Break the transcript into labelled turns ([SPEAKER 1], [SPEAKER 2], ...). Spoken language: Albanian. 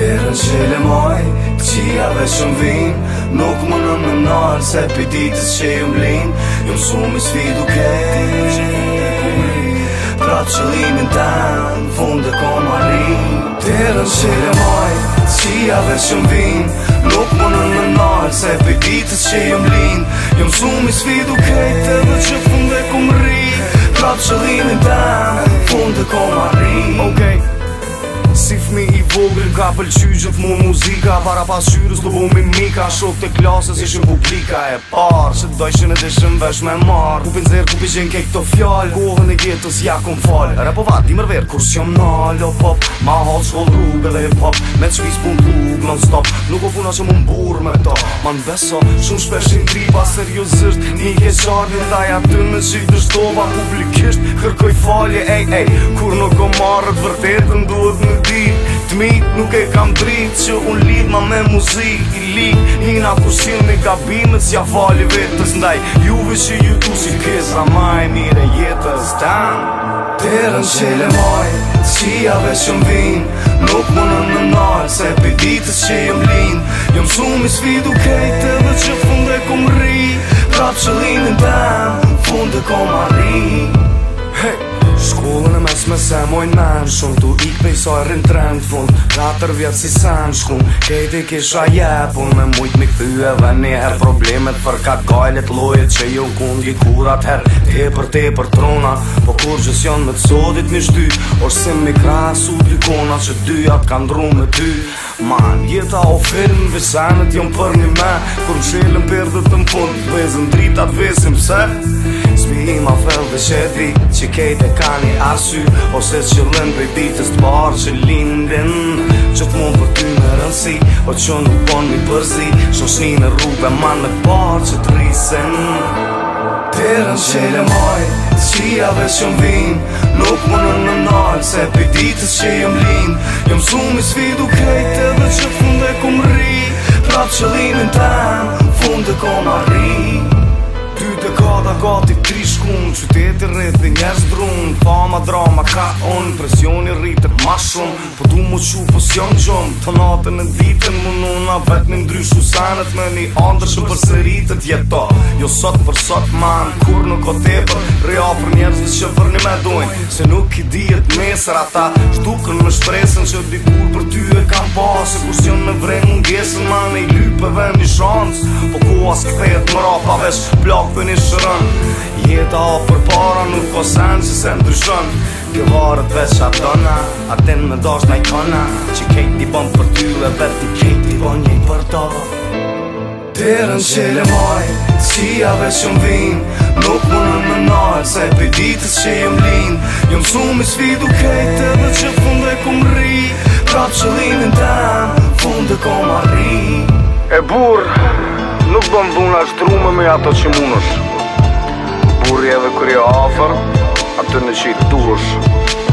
[SPEAKER 1] Derën që le moj, pëqia dhe shumë vim Nuk më në më se për ditës që ju më lin Ju më sumë i sfi duke Pra qëllimin tanë, fundë dhe konë marim Derën që le moj, pëqia dhe shumë vim Nuk më në më se për ditës që ju më lin Ju më sumë i sfi duke Dhe që fundë dhe ku më Pra qëllimin tanë, fundë dhe konë marim Okej okay si fmi i vogri Ka pëlqy që të muzika Para pas qyrës të bumi mika Shok të klasës ishën publika e parë Që të dojshën e të vesh me marë Kupin zërë kupi qen ke këto fjallë Kohën e gjetës ja kon falë Repo vat i mërverë kur s'jom nalë O pop, ma hot shkoll rrugë dhe hip hop Me të shpis pun t'lugë non stop Nuk o funa që mund burë me ta Ma në beso, shumë shpeshin tri Pa seriosisht, një keqarë Në taj atë të në qitë dështova publikisht kërkoj falje ej ej kur nuk o marrët vërtetën duhet në dit të mit nuk e kam dritë që unë lid ma me muzik i lik një nga kusin një gabimet s'ja falje vetës ndaj juve që ju tu si kesa ma e mire jetës dan të që le majë qia dhe që mvin nuk më në në nal se për ditës që jem lin jem su mi sfidu kejt edhe që funde kum ri prap që linin dan funde kum arin Mes me se mojnë menë shumë Tu i këpej sa e rinë trend fun Katër vjetë si sen shkun Kejti kisha jepun Me mujt mi këthy e dhe njëher Problemet për ka gajlet lojet Që ju në kundi i kurat her Te për te për trona Po kur gjës janë me të sodit mi shty Orë sim mi krasu dy kona Që dyat kanë dru me ty Man, jeta o film Vesenet jom për një me Kur në qelën përdo të mpun Vezën dritat vesim pse Smi ima fërë dhe që di që kejt e ka një asy Ose që lënë për ditës të barë që lindin Që të mund për ty në rëndësi O po që nuk ponë një përzi Që është në rrugë dhe manë në barë që të rrisin Të rënë që le mojë Të qia dhe që më vinë Nuk më në në nalë Se për ditës që jëm linë Jëmë sumë i svidu krejt edhe që të fundë e kumë ri Pra të që linë në tanë Fundë e kom arë Ora gati tri shkun Qyteti rrit dhe njerës drun Fama drama ka on Presioni rritet ma shum Po du mu qu po s'jon gjum Të natën e ditën mu nuna Vet me ndryshu senet me një andër Shumë për rritet jeto Jo sot për sot man Kur nuk o tepër Rea për njerës dhe që për një me dojnë Se nuk i dijet mesër ata Shtukën me shpresën që dikur për ty e kam pa Se kur s'jon me vrej mungesën Ma me i lypeve një shans Po ku as këthejet më rapa vesh Plak për një shërën ndryshon Jeta o për para nuk ko sen që se ndryshon Kë varët vetë qa dëna Atin me dosh na ikona Që kejt i bon për ty dhe vetë i kejt i bon një për to Tërën që le moj Si veç që më vin Nuk më në më nalë Se për ditës që jëm lin Jëm su mi svi dukejt Edhe që funde ku më ri Prap që linën tem Funde ku më ri E burë Nuk bëm dhuna shtrume me ato që munësh kur je dhe kur je afer, aty në që i tush,